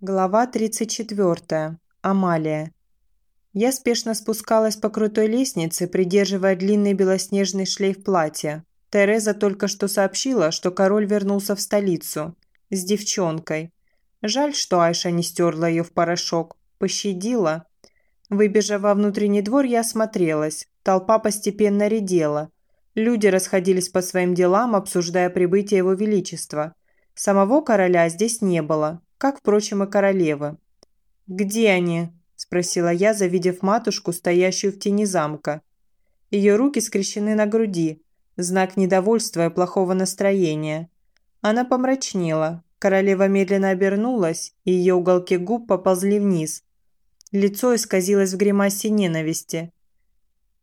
Глава 34. Амалия. Я спешно спускалась по крутой лестнице, придерживая длинный белоснежный шлейф платья. Тереза только что сообщила, что король вернулся в столицу. С девчонкой. Жаль, что Айша не стерла ее в порошок. Пощадила. Выбежав во внутренний двор, я осмотрелась. Толпа постепенно редела. Люди расходились по своим делам, обсуждая прибытие его величества. Самого короля здесь не было, как, впрочем, и королевы. «Где они?» – спросила я, завидев матушку, стоящую в тени замка. Ее руки скрещены на груди, знак недовольства и плохого настроения. Она помрачнела, королева медленно обернулась, и ее уголки губ поползли вниз. Лицо исказилось в гримасе ненависти.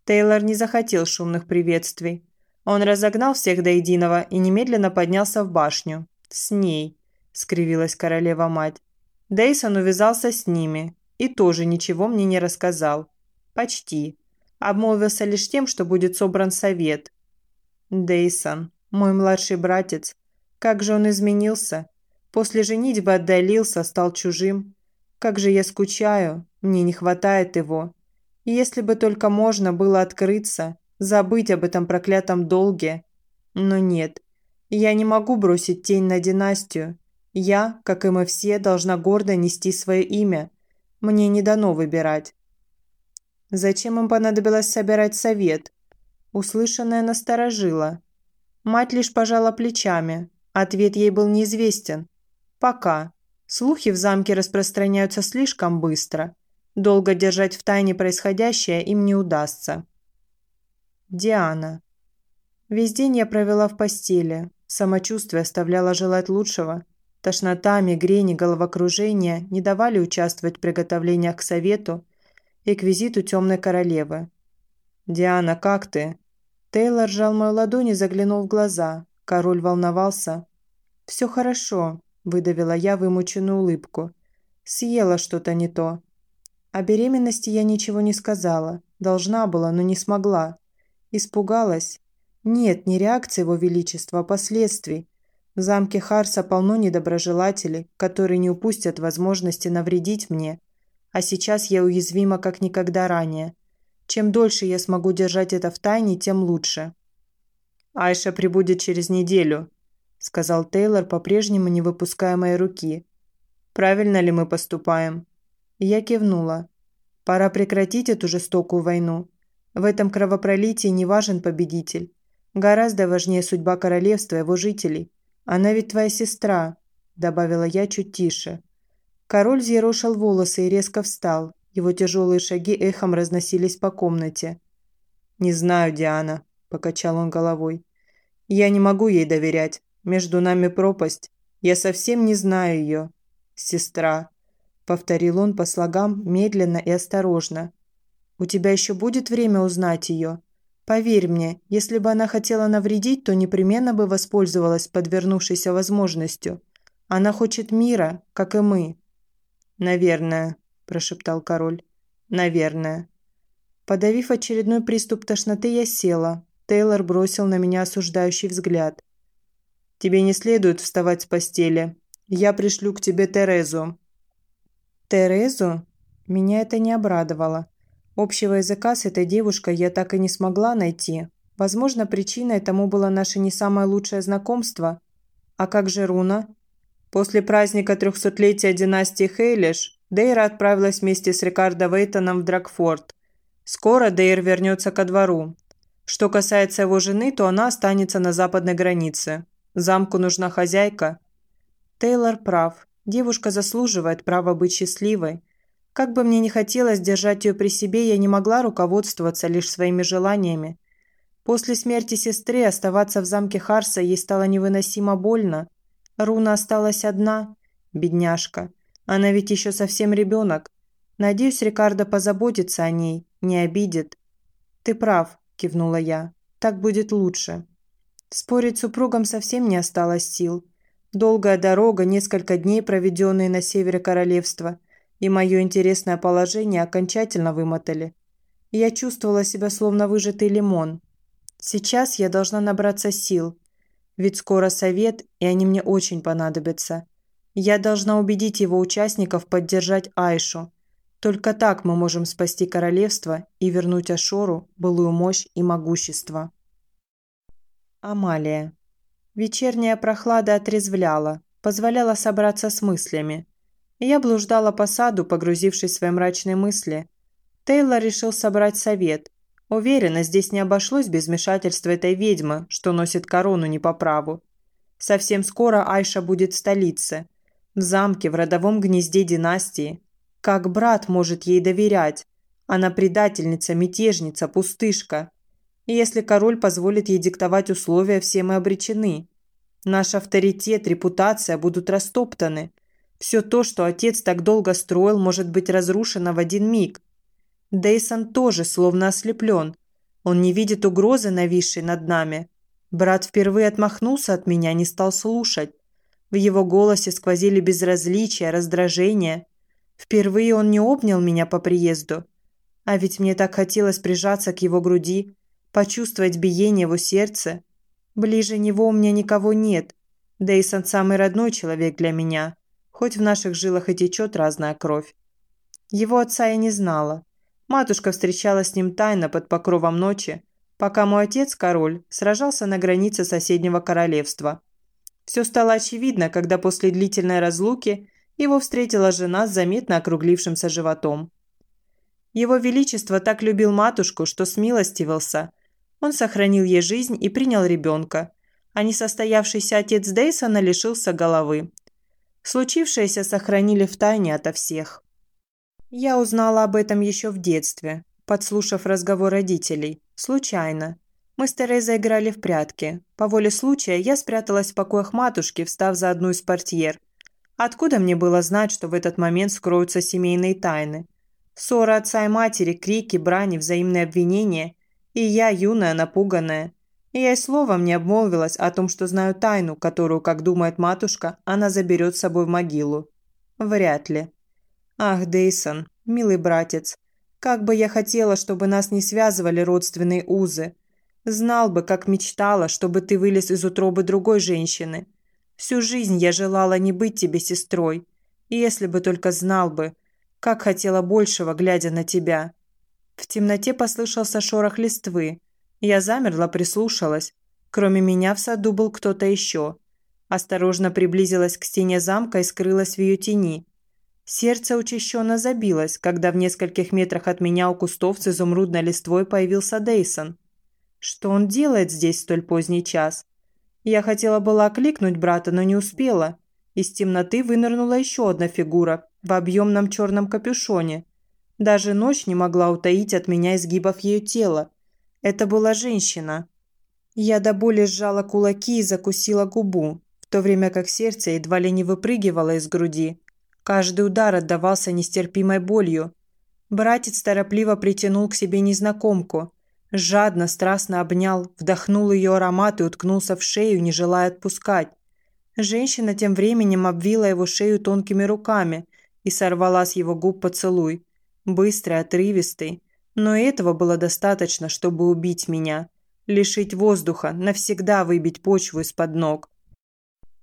Тейлор не захотел шумных приветствий. Он разогнал всех до единого и немедленно поднялся в башню. С ней скривилась королева-мать. Дейсон увязался с ними и тоже ничего мне не рассказал. Почти. Обмолвился лишь тем, что будет собран совет. Дейсон, мой младший братец, как же он изменился. После женитьбы отдалился, стал чужим. Как же я скучаю, мне не хватает его. И если бы только можно было открыться, забыть об этом проклятом долге. Но нет, я не могу бросить тень на династию я, как и мы все, должна гордо нести свое имя. Мне не дано выбирать. Зачем им понадобилось собирать совет? Услышанное насторожило. Мать лишь пожала плечами. Ответ ей был неизвестен. Пока. Слухи в замке распространяются слишком быстро. Долго держать в тайне происходящее им не удастся. Диана. Весь день я провела в постели. Самочувствие оставляло желать лучшего. Тошнота, мигрень головокружение не давали участвовать в приготовлениях к совету и к визиту темной королевы. «Диана, как ты?» Тейлор сжал мою ладонь и заглянул в глаза. Король волновался. «Все хорошо», – выдавила я вымученную улыбку. «Съела что-то не то». О беременности я ничего не сказала. Должна была, но не смогла. Испугалась. Нет, не реакции его величества, а последствий. В замке Харса полно недоброжелателей, которые не упустят возможности навредить мне. А сейчас я уязвима, как никогда ранее. Чем дольше я смогу держать это в тайне, тем лучше. «Айша прибудет через неделю», – сказал Тейлор, по-прежнему не выпуская моей руки. «Правильно ли мы поступаем?» Я кивнула. «Пора прекратить эту жестокую войну. В этом кровопролитии не важен победитель. Гораздо важнее судьба королевства и его жителей. «Она ведь твоя сестра», – добавила я чуть тише. Король взъерошил волосы и резко встал. Его тяжелые шаги эхом разносились по комнате. «Не знаю, Диана», – покачал он головой. «Я не могу ей доверять. Между нами пропасть. Я совсем не знаю ее. Сестра», – повторил он по слогам медленно и осторожно. «У тебя еще будет время узнать ее?» Поверь мне, если бы она хотела навредить, то непременно бы воспользовалась подвернувшейся возможностью. Она хочет мира, как и мы». «Наверное», – прошептал король. «Наверное». Подавив очередной приступ тошноты, я села. Тейлор бросил на меня осуждающий взгляд. «Тебе не следует вставать с постели. Я пришлю к тебе Терезу». «Терезу?» Меня это не обрадовало. Общего языка с этой девушкой я так и не смогла найти. Возможно, причиной тому было наше не самое лучшее знакомство. А как же Руна? После праздника трехсотлетия династии Хейлиш Дейра отправилась вместе с Рикардо Вейтоном в Дракфорд. Скоро Дейр вернется ко двору. Что касается его жены, то она останется на западной границе. Замку нужна хозяйка. Тейлор прав. Девушка заслуживает права быть счастливой. Как бы мне ни хотелось держать ее при себе, я не могла руководствоваться лишь своими желаниями. После смерти сестры оставаться в замке Харса ей стало невыносимо больно. Руна осталась одна. Бедняжка. Она ведь еще совсем ребенок. Надеюсь, Рикардо позаботится о ней, не обидит. «Ты прав», – кивнула я. «Так будет лучше». Спорить с супругом совсем не осталось сил. Долгая дорога, несколько дней, проведенные на севере королевства – и мое интересное положение окончательно вымотали. Я чувствовала себя словно выжатый лимон. Сейчас я должна набраться сил, ведь скоро совет, и они мне очень понадобятся. Я должна убедить его участников поддержать Айшу. Только так мы можем спасти королевство и вернуть Ашору былую мощь и могущество. Амалия. Вечерняя прохлада отрезвляла, позволяла собраться с мыслями. Я блуждала по саду, погрузившись в свои мрачные мысли. Тейлор решил собрать совет. Уверена, здесь не обошлось без вмешательства этой ведьмы, что носит корону не по праву. Совсем скоро Айша будет в столице. В замке, в родовом гнезде династии. Как брат может ей доверять? Она предательница, мятежница, пустышка. И если король позволит ей диктовать условия, все мы обречены. Наш авторитет, репутация будут растоптаны. Все то, что отец так долго строил, может быть разрушено в один миг. Дейсон тоже словно ослеплен. Он не видит угрозы, нависшей над нами. Брат впервые отмахнулся от меня, не стал слушать. В его голосе сквозили безразличие, раздражение. Впервые он не обнял меня по приезду. А ведь мне так хотелось прижаться к его груди, почувствовать биение его сердца. Ближе него у меня никого нет. Дейсон самый родной человек для меня, хоть в наших жилах и течет разная кровь. Его отца я не знала. Матушка встречалась с ним тайно под покровом ночи, пока мой отец, король, сражался на границе соседнего королевства. Все стало очевидно, когда после длительной разлуки его встретила жена с заметно округлившимся животом. Его Величество так любил матушку, что смилостивился. Он сохранил ей жизнь и принял ребенка, а несостоявшийся отец Дейсона лишился головы. Случившееся сохранили в тайне ото всех. Я узнала об этом еще в детстве, подслушав разговор родителей. Случайно. Мы с Терезой играли в прятки. По воле случая я спряталась в покоях матушки, встав за одну из портьер. Откуда мне было знать, что в этот момент скроются семейные тайны? Ссора отца и матери, крики, брани, взаимные обвинения. И я, юная, напуганная. И я и словом не обмолвилась о том, что знаю тайну, которую, как думает матушка, она заберет с собой в могилу. Вряд ли. Ах, Дейсон, милый братец, как бы я хотела, чтобы нас не связывали родственные узы. Знал бы, как мечтала, чтобы ты вылез из утробы другой женщины. Всю жизнь я желала не быть тебе сестрой. И если бы только знал бы, как хотела большего, глядя на тебя. В темноте послышался шорох листвы. Я замерла, прислушалась. Кроме меня в саду был кто-то еще. Осторожно приблизилась к стене замка и скрылась в ее тени. Сердце учащенно забилось, когда в нескольких метрах от меня у кустов с изумрудной листвой появился Дейсон. Что он делает здесь в столь поздний час? Я хотела была окликнуть брата, но не успела. Из темноты вынырнула еще одна фигура в объемном черном капюшоне. Даже ночь не могла утаить от меня изгибов ее тела. Это была женщина. Я до боли сжала кулаки и закусила губу, в то время как сердце едва ли не выпрыгивало из груди. Каждый удар отдавался нестерпимой болью. Братец торопливо притянул к себе незнакомку. Жадно, страстно обнял, вдохнул ее аромат и уткнулся в шею, не желая отпускать. Женщина тем временем обвила его шею тонкими руками и сорвала с его губ поцелуй. Быстрый, отрывистый. Но этого было достаточно, чтобы убить меня. Лишить воздуха, навсегда выбить почву из-под ног.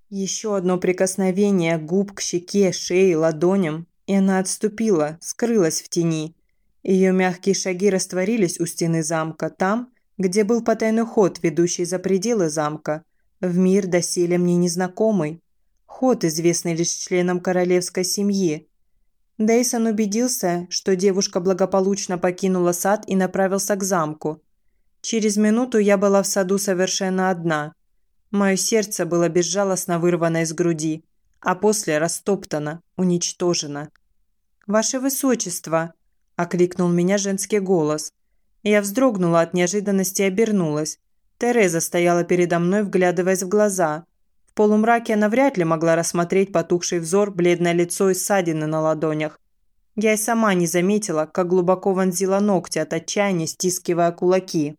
Еще одно прикосновение губ к щеке, шее, ладоням, и она отступила, скрылась в тени. Ее мягкие шаги растворились у стены замка, там, где был потайной ход, ведущий за пределы замка, в мир доселе мне незнакомый. Ход, известный лишь членам королевской семьи. Дейсон убедился, что девушка благополучно покинула сад и направился к замку. Через минуту я была в саду совершенно одна. Мое сердце было безжалостно вырвано из груди, а после растоптано, уничтожено. «Ваше Высочество!» – окликнул меня женский голос. Я вздрогнула от неожиданности и обернулась. Тереза стояла передо мной, вглядываясь в глаза. В полумраке она вряд ли могла рассмотреть потухший взор, бледное лицо и ссадины на ладонях. Я и сама не заметила, как глубоко вонзила ногти от отчаяния, стискивая кулаки.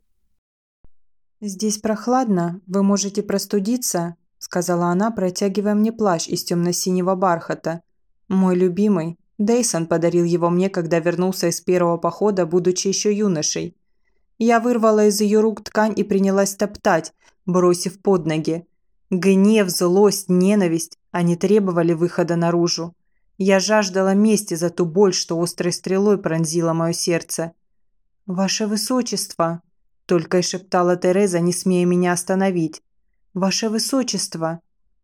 «Здесь прохладно, вы можете простудиться», – сказала она, протягивая мне плащ из темно-синего бархата. «Мой любимый, Дейсон подарил его мне, когда вернулся из первого похода, будучи еще юношей. Я вырвала из ее рук ткань и принялась топтать, бросив под ноги. Гнев, злость, ненависть – они требовали выхода наружу. Я жаждала мести за ту боль, что острой стрелой пронзила мое сердце. «Ваше Высочество!» – только и шептала Тереза, не смея меня остановить. «Ваше Высочество!»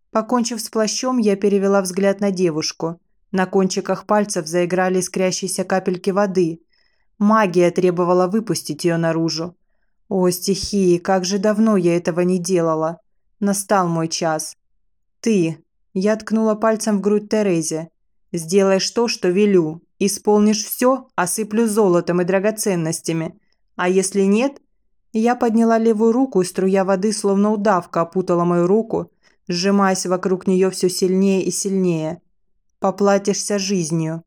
Покончив с плащом, я перевела взгляд на девушку. На кончиках пальцев заиграли искрящиеся капельки воды. Магия требовала выпустить ее наружу. О, стихии, как же давно я этого не делала. Настал мой час. Ты. Я ткнула пальцем в грудь Терезе. Сделаешь то, что велю. Исполнишь все, осыплю золотом и драгоценностями. А если нет? Я подняла левую руку, и струя воды, словно удавка, опутала мою руку, сжимаясь вокруг нее все сильнее и сильнее. Поплатишься жизнью.